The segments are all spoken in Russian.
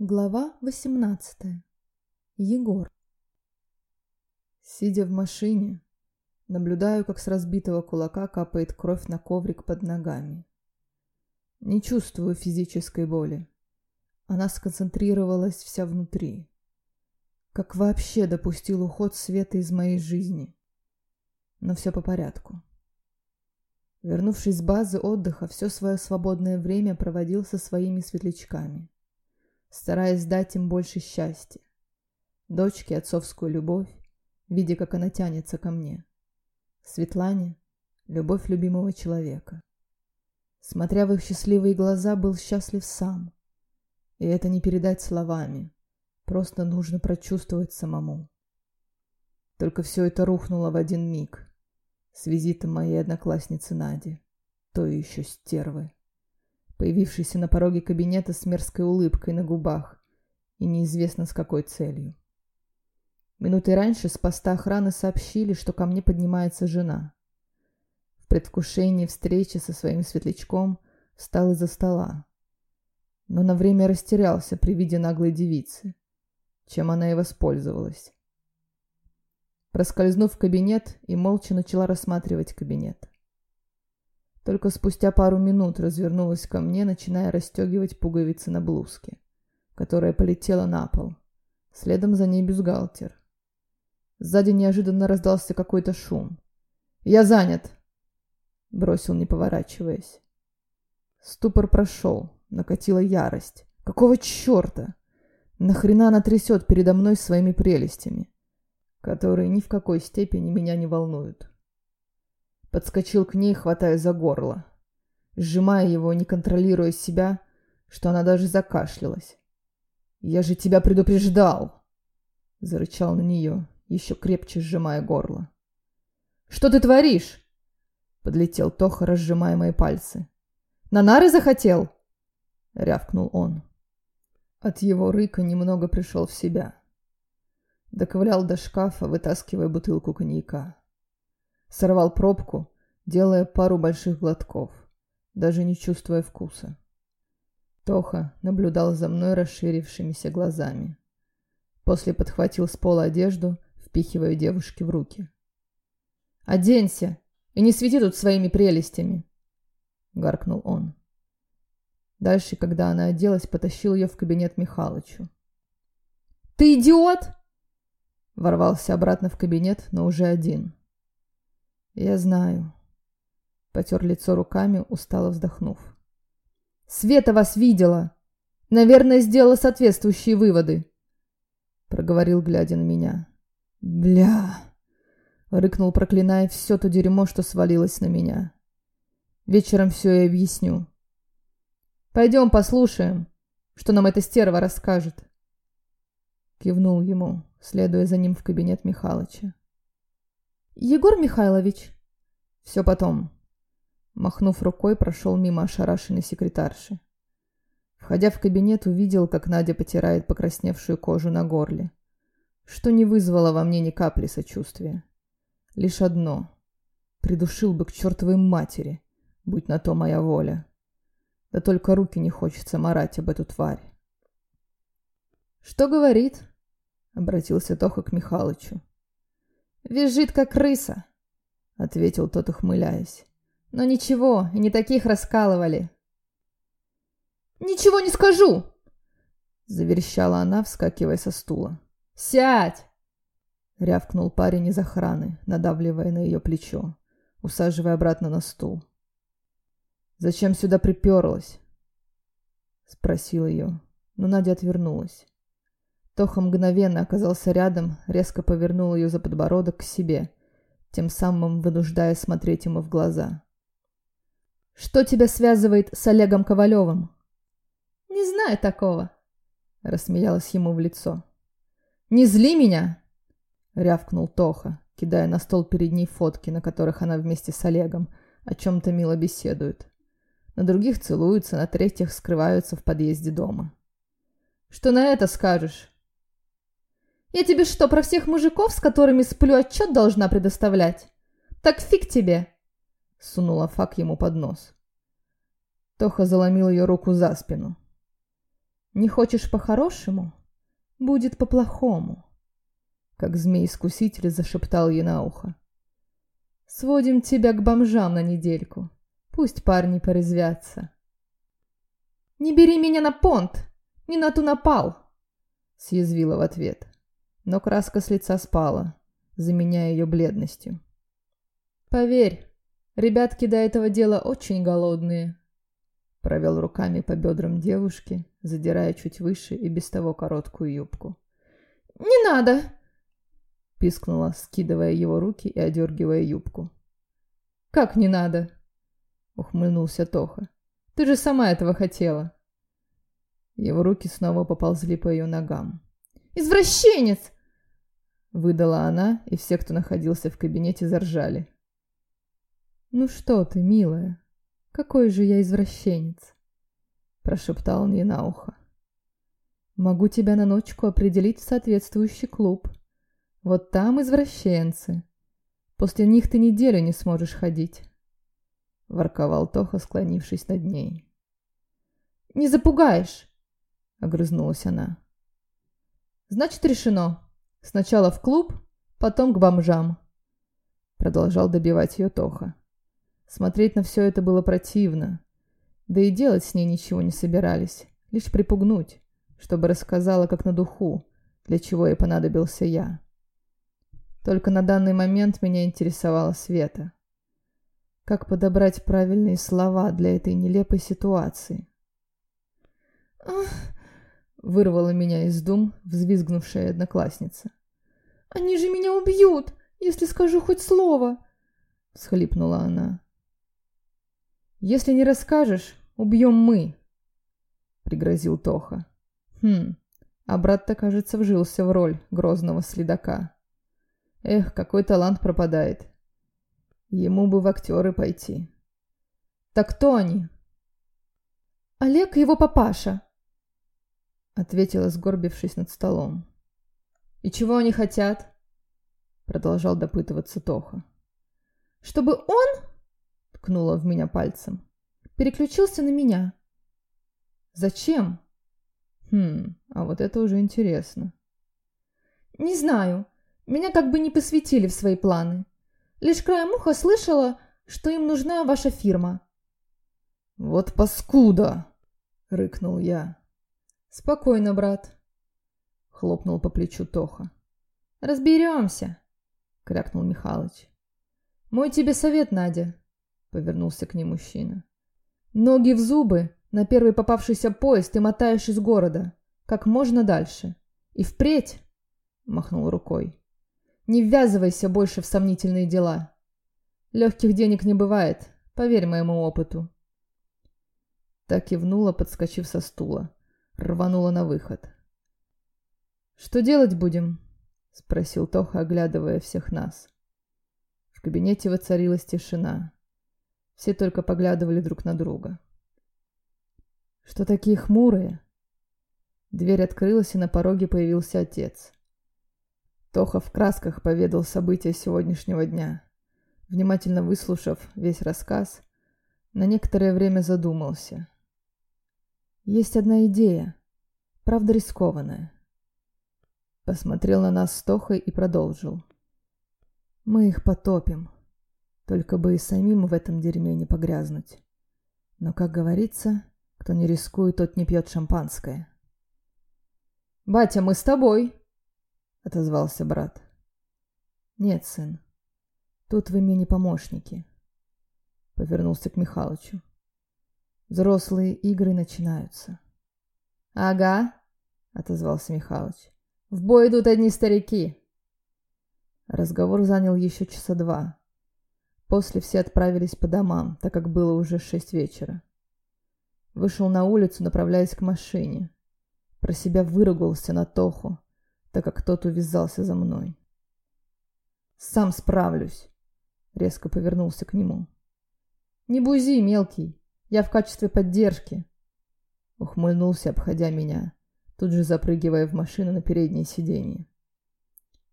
Глава 18. Егор. Сидя в машине, наблюдаю, как с разбитого кулака капает кровь на коврик под ногами. Не чувствую физической боли. Она сконцентрировалась вся внутри. Как вообще допустил уход света из моей жизни? Но все по порядку. Вернувшись с базы отдыха, все свое свободное время проводил со своими светлячками стараясь дать им больше счастья. Дочке отцовскую любовь, видя, как она тянется ко мне. Светлане — любовь любимого человека. Смотря в их счастливые глаза, был счастлив сам. И это не передать словами, просто нужно прочувствовать самому. Только все это рухнуло в один миг с визитом моей одноклассницы Нади, той еще стервы появившийся на пороге кабинета с мерзкой улыбкой на губах и неизвестно с какой целью. Минуты раньше с поста охраны сообщили, что ко мне поднимается жена. В предвкушении встречи со своим светлячком встал из-за стола, но на время растерялся при виде наглой девицы, чем она и воспользовалась. Проскользнув в кабинет и молча начала рассматривать кабинет. Только спустя пару минут развернулась ко мне, начиная расстегивать пуговицы на блузке, которая полетела на пол. Следом за ней бюстгальтер. Сзади неожиданно раздался какой-то шум. «Я занят!» Бросил, не поворачиваясь. Ступор прошел, накатила ярость. «Какого черта? Нахрена она трясет передо мной своими прелестями, которые ни в какой степени меня не волнуют?» Подскочил к ней, хватая за горло. Сжимая его, не контролируя себя, что она даже закашлялась. «Я же тебя предупреждал!» Зарычал на нее, еще крепче сжимая горло. «Что ты творишь?» Подлетел Тоха, разжимая мои пальцы. «На нары захотел?» Рявкнул он. От его рыка немного пришел в себя. Доковылял до шкафа, вытаскивая бутылку коньяка сорвал пробку, делая пару больших глотков, даже не чувствуя вкуса. Тоха наблюдал за мной расширившимися глазами. После подхватил с пола одежду, впихивая девушке в руки. «Оденься и не свети тут своими прелестями!» — гаркнул он. Дальше, когда она оделась, потащил ее в кабинет Михалычу. «Ты идиот!» Ворвался обратно в кабинет, но уже один. «Я знаю». Потер лицо руками, устало вздохнув. «Света вас видела! Наверное, сделала соответствующие выводы!» Проговорил, глядя на меня. «Бля!» Рыкнул, проклиная все то дерьмо, что свалилось на меня. «Вечером все и объясню». «Пойдем послушаем, что нам эта стерва расскажет». Кивнул ему, следуя за ним в кабинет Михалыча. «Егор Михайлович!» «Все потом». Махнув рукой, прошел мимо ошарашенной секретарши. Входя в кабинет, увидел, как Надя потирает покрасневшую кожу на горле, что не вызвало во мне ни капли сочувствия. Лишь одно. Придушил бы к чертовой матери, будь на то моя воля. Да только руки не хочется марать об эту тварь. «Что говорит?» — обратился Тоха к Михалычу. «Визжит, как крыса», — ответил тот, ухмыляясь. «Но ничего, не таких раскалывали». «Ничего не скажу!» — заверещала она, вскакивая со стула. «Сядь!» — рявкнул парень из охраны, надавливая на ее плечо, усаживая обратно на стул. «Зачем сюда приперлась?» — спросил ее, но Надя отвернулась. Тоха мгновенно оказался рядом, резко повернул ее за подбородок к себе, тем самым вынуждая смотреть ему в глаза. «Что тебя связывает с Олегом Ковалевым?» «Не знаю такого», — рассмеялась ему в лицо. «Не зли меня!» — рявкнул Тоха, кидая на стол перед ней фотки, на которых она вместе с Олегом о чем-то мило беседует. На других целуются, на третьих скрываются в подъезде дома. «Что на это скажешь?» Я тебе что, про всех мужиков, с которыми сплю, отчет должна предоставлять? Так фиг тебе!» Сунула фак ему под нос. Тоха заломил ее руку за спину. Не хочешь по-хорошему? Будет по-плохому. Как змей-искуситель зашептал ей на ухо. Сводим тебя к бомжам на недельку. Пусть парни порезвятся. «Не бери меня на понт! Не на ту напал!» Съязвила в ответ. Но краска с лица спала, заменяя ее бледностью. «Поверь, ребятки до этого дела очень голодные», Провел руками по бедрам девушки, задирая чуть выше и без того короткую юбку. «Не надо!» Пискнула, скидывая его руки и одергивая юбку. «Как не надо?» Ухмыльнулся Тоха. «Ты же сама этого хотела!» Его руки снова поползли по ее ногам. «Извращенец!» Выдала она, и все, кто находился в кабинете, заржали. «Ну что ты, милая, какой же я извращенец!» Прошептал он ей на ухо. «Могу тебя на ночку определить в соответствующий клуб. Вот там извращенцы. После них ты неделю не сможешь ходить», — ворковал Тоха, склонившись над ней. «Не запугаешь!» — огрызнулась она. «Значит, решено. Сначала в клуб, потом к бомжам», — продолжал добивать ее Тоха. Смотреть на все это было противно. Да и делать с ней ничего не собирались, лишь припугнуть, чтобы рассказала как на духу, для чего ей понадобился я. Только на данный момент меня интересовала Света. Как подобрать правильные слова для этой нелепой ситуации? Вырвала меня из дум взвизгнувшая одноклассница. «Они же меня убьют, если скажу хоть слово!» — всхлипнула она. «Если не расскажешь, убьем мы», — пригрозил Тоха. «Хм, а брат-то, кажется, вжился в роль грозного следака. Эх, какой талант пропадает. Ему бы в актеры пойти». «Так кто они?» «Олег и его папаша», — ответила, сгорбившись над столом. «И чего они хотят?» — продолжал допытываться Тоха. «Чтобы он ткнула в меня пальцем. Переключился на меня. Зачем? Хм, а вот это уже интересно. Не знаю. Меня как бы не посвятили в свои планы. Лишь краем уха слышала, что им нужна ваша фирма. Вот паскуда! Рыкнул я. Спокойно, брат. Хлопнул по плечу Тоха. Разберемся, крякнул Михалыч. Мой тебе совет, Надя повернулся к ней мужчина. Ноги в зубы, на первый попавшийся поезд ты мотаешь из города, как можно дальше. И впредь, махнул рукой, не ввязывайся больше в сомнительные дела. Легких денег не бывает, поверь моему опыту. Так кивнула, подскочив со стула. Рванула на выход. «Что делать будем?» — спросил Тоха, оглядывая всех нас. В кабинете воцарилась тишина. Все только поглядывали друг на друга. «Что такие хмурые?» Дверь открылась, и на пороге появился отец. Тоха в красках поведал события сегодняшнего дня. Внимательно выслушав весь рассказ, на некоторое время задумался. «Есть одна идея, правда рискованная». Посмотрел на нас с Тохой и продолжил. «Мы их потопим. Только бы и самим в этом дерьме не погрязнуть. Но, как говорится, кто не рискует, тот не пьет шампанское. «Батя, мы с тобой!» — отозвался брат. «Нет, сын, тут вы мне не помощники», — повернулся к Михалычу. «Взрослые игры начинаются». «Ага», — отозвался Михалыч. «В бой идут одни старики». Разговор занял еще часа два. После все отправились по домам, так как было уже шесть вечера. Вышел на улицу, направляясь к машине. Про себя выругался на Тоху, так как тот увязался за мной. «Сам справлюсь», — резко повернулся к нему. «Не бузи, мелкий, я в качестве поддержки», — ухмыльнулся, обходя меня, тут же запрыгивая в машину на переднее сиденье.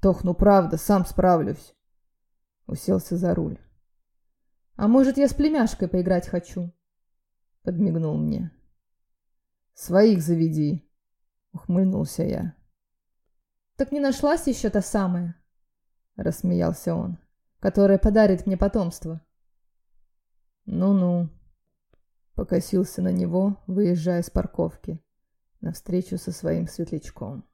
«Тох, ну правда, сам справлюсь», — уселся за руль. «А может, я с племяшкой поиграть хочу?» Подмигнул мне. Своих заведи, ухмыльнулся я. Так не нашлась еще та самая, рассмеялся он, которая подарит мне потомство. Ну-ну, покосился на него, выезжая с парковки, навстречу со своим светлячком.